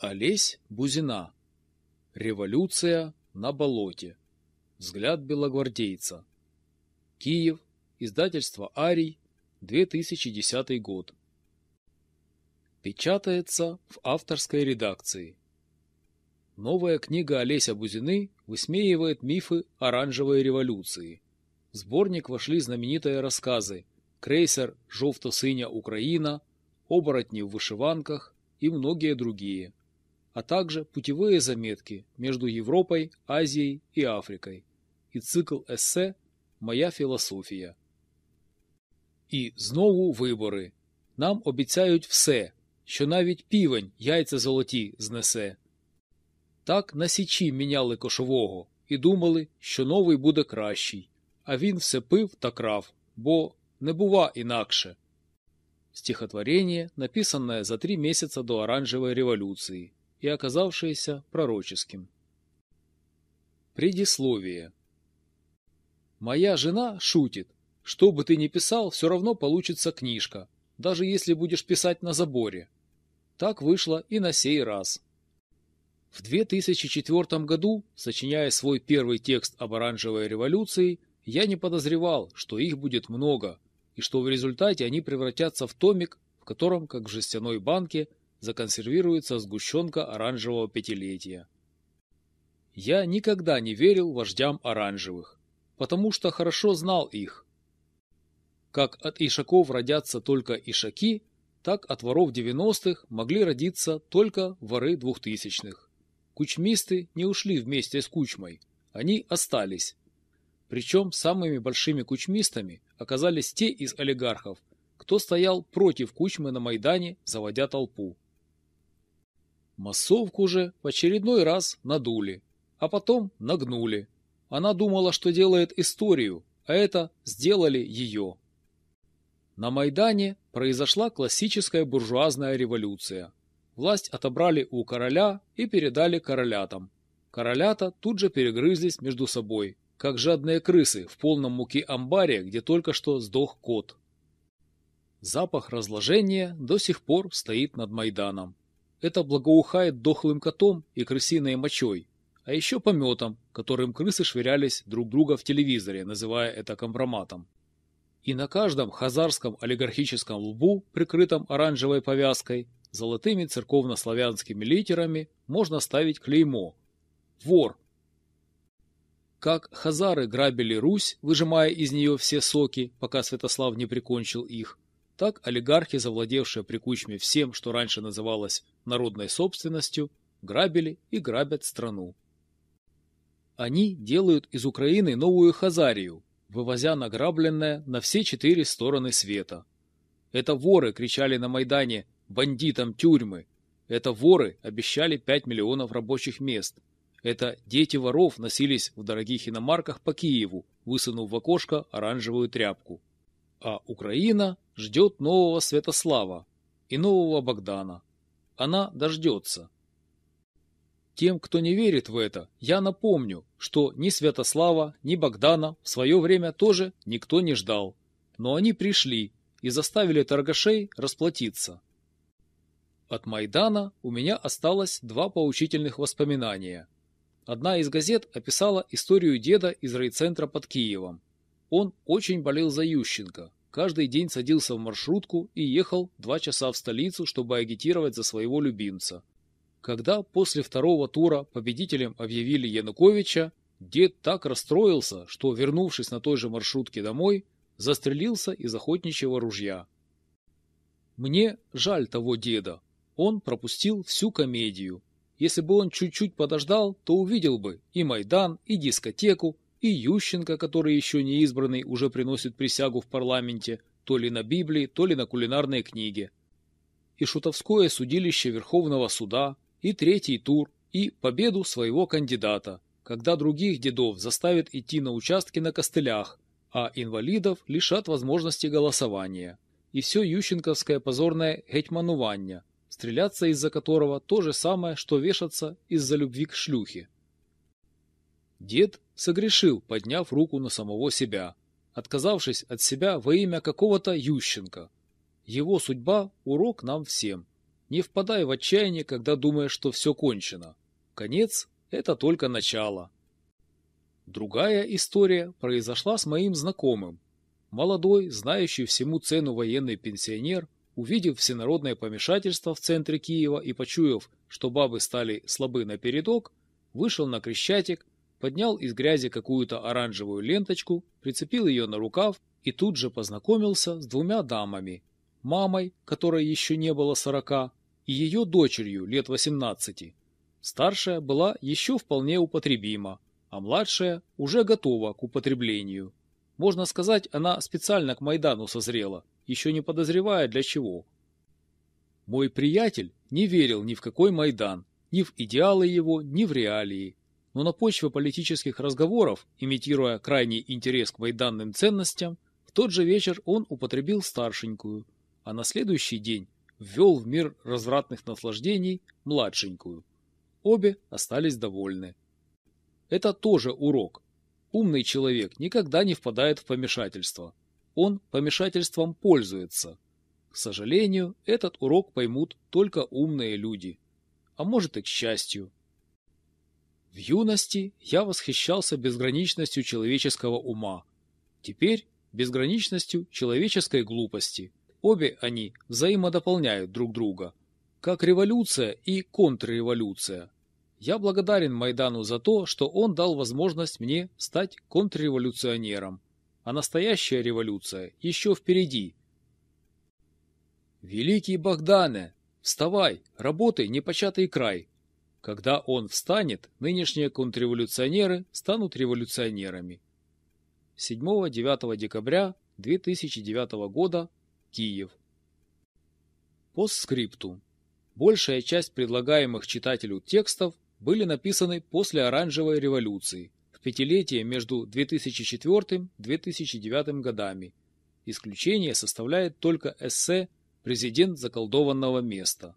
Олесь Бузина. Революция на болоте. Взгляд белогвардейца. Киев. Издательство «Арий», 2010 год. Печатается в авторской редакции. Новая книга Олеся Бузины высмеивает мифы оранжевой революции. В сборник вошли знаменитые рассказы «Крейсер «Жовто-синя Украина», «Оборотни в вышиванках» и многие другие, а также путевые заметки между Европой, Азией и Африкой і цикл есе Моя філософія. І знову вибори. Нам обіцяють все, що навіть півень яйця золоті знесе. Так на січі міняли кошового і думали, що новий буде кращий, а він все пив та крав, бо не бува інакше. Стихотворение, написанное за три месяца до Оранжевой революции и оказавшееся пророческим. Предисловие. Моя жена шутит. Что бы ты ни писал, все равно получится книжка, даже если будешь писать на заборе. Так вышло и на сей раз. В 2004 году, сочиняя свой первый текст об оранжевой революции, я не подозревал, что их будет много, и что в результате они превратятся в томик, в котором, как в жестяной банке, законсервируется сгущенка оранжевого пятилетия. Я никогда не верил вождям оранжевых, потому что хорошо знал их. Как от ишаков родятся только ишаки, так от воров 90-х могли родиться только воры 2000-х. Кучмисты не ушли вместе с Кучмой, они остались. Причем самыми большими кучмистами оказались те из олигархов, кто стоял против Кучмы на Майдане, заводя толпу. Массовку же в очередной раз надули, а потом нагнули. Она думала, что делает историю, а это сделали ее. На Майдане произошла классическая буржуазная революция. Власть отобрали у короля и передали королятам. Королята тут же перегрызлись между собой, как жадные крысы в полном муки амбаре, где только что сдох кот. Запах разложения до сих пор стоит над Майданом. Это благоухает дохлым котом и крысиной мочой, а еще пометом, которым крысы швырялись друг друга в телевизоре, называя это компроматом. И на каждом хазарском олигархическом лбу, прикрытом оранжевой повязкой, Золотыми церковно-славянскими литерами можно ставить клеймо «Вор». Как хазары грабили Русь, выжимая из нее все соки, пока Святослав не прикончил их, так олигархи, завладевшие при Кучме всем, что раньше называлось народной собственностью, грабили и грабят страну. Они делают из Украины новую Хазарию, вывозя награбленное на все четыре стороны света. Это воры кричали на Майдане бандитам тюрьмы. Это воры обещали 5 миллионов рабочих мест. Это дети воров носились в дорогих иномарках по Киеву, высунув в окошко оранжевую тряпку. А Украина ждет нового Святослава и нового Богдана. Она дождется. Тем, кто не верит в это, я напомню, что ни Святослава, ни Богдана в свое время тоже никто не ждал. Но они пришли и заставили торгашей расплатиться. От Майдана у меня осталось два поучительных воспоминания. Одна из газет описала историю деда из райцентра под Киевом. Он очень болел за Ющенко. Каждый день садился в маршрутку и ехал два часа в столицу, чтобы агитировать за своего любимца. Когда после второго тура победителем объявили Януковича, дед так расстроился, что, вернувшись на той же маршрутке домой, застрелился из охотничьего ружья. Мне жаль того деда, он пропустил всю комедию. Если бы он чуть-чуть подождал, то увидел бы и Майдан, и дискотеку, и Ющенко, который еще не избранный, уже приносит присягу в парламенте, то ли на Библии, то ли на кулинарной книге. И шутовское судилище Верховного суда, и третий тур, и победу своего кандидата, когда других дедов заставят идти на участки на костылях, а инвалидов лишат возможности голосования. И все ющенковское позорное гетьманування, стреляться из-за которого то же самое, что вешаться из-за любви к шлюхе. Дед согрешил, подняв руку на самого себя, отказавшись от себя во имя какого-то Ющенко. Его судьба – урок нам всем. Не впадай в отчаяние, когда думаешь, что все кончено. Конец – это только начало. Другая история произошла с моим знакомым. Молодой, знающий всему цену военный пенсионер, увидев всенародное помешательство в центре Киева и почуяв, что бабы стали слабы на передок, вышел на Крещатик, поднял из грязи какую-то оранжевую ленточку, прицепил ее на рукав и тут же познакомился с двумя дамами. Мамой, которой еще не было сорока, и ее дочерью лет восемнадцати. Старшая была еще вполне употребима, а младшая уже готова к употреблению. Можно сказать, она специально к Майдану созрела, еще не подозревая для чего. Мой приятель не верил ни в какой Майдан, ни в идеалы его, ни в реалии. Но на почве политических разговоров, имитируя крайний интерес к майданным ценностям, в тот же вечер он употребил старшенькую, а на следующий день ввел в мир развратных наслаждений младшенькую. Обе остались довольны. Это тоже урок. Умный человек никогда не впадает в помешательство. Он помешательством пользуется. К сожалению, этот урок поймут только умные люди. А может и к счастью. В юности я восхищался безграничностью человеческого ума. Теперь безграничностью человеческой глупости. Обе они взаимодополняют друг друга. Как революция и контрреволюция. Я благодарен Майдану за то, что он дал возможность мне стать контрреволюционером. А настоящая революция еще впереди. Великий Богдане, вставай, работай непочатый край. Когда он встанет, нынешние контрреволюционеры станут революционерами. 7-9 декабря 2009 года, Киев. Постскриптум. Большая часть предлагаемых читателю текстов были написаны после Оранжевой революции, в пятилетие между 2004-2009 годами. Исключение составляет только эссе «Президент заколдованного места».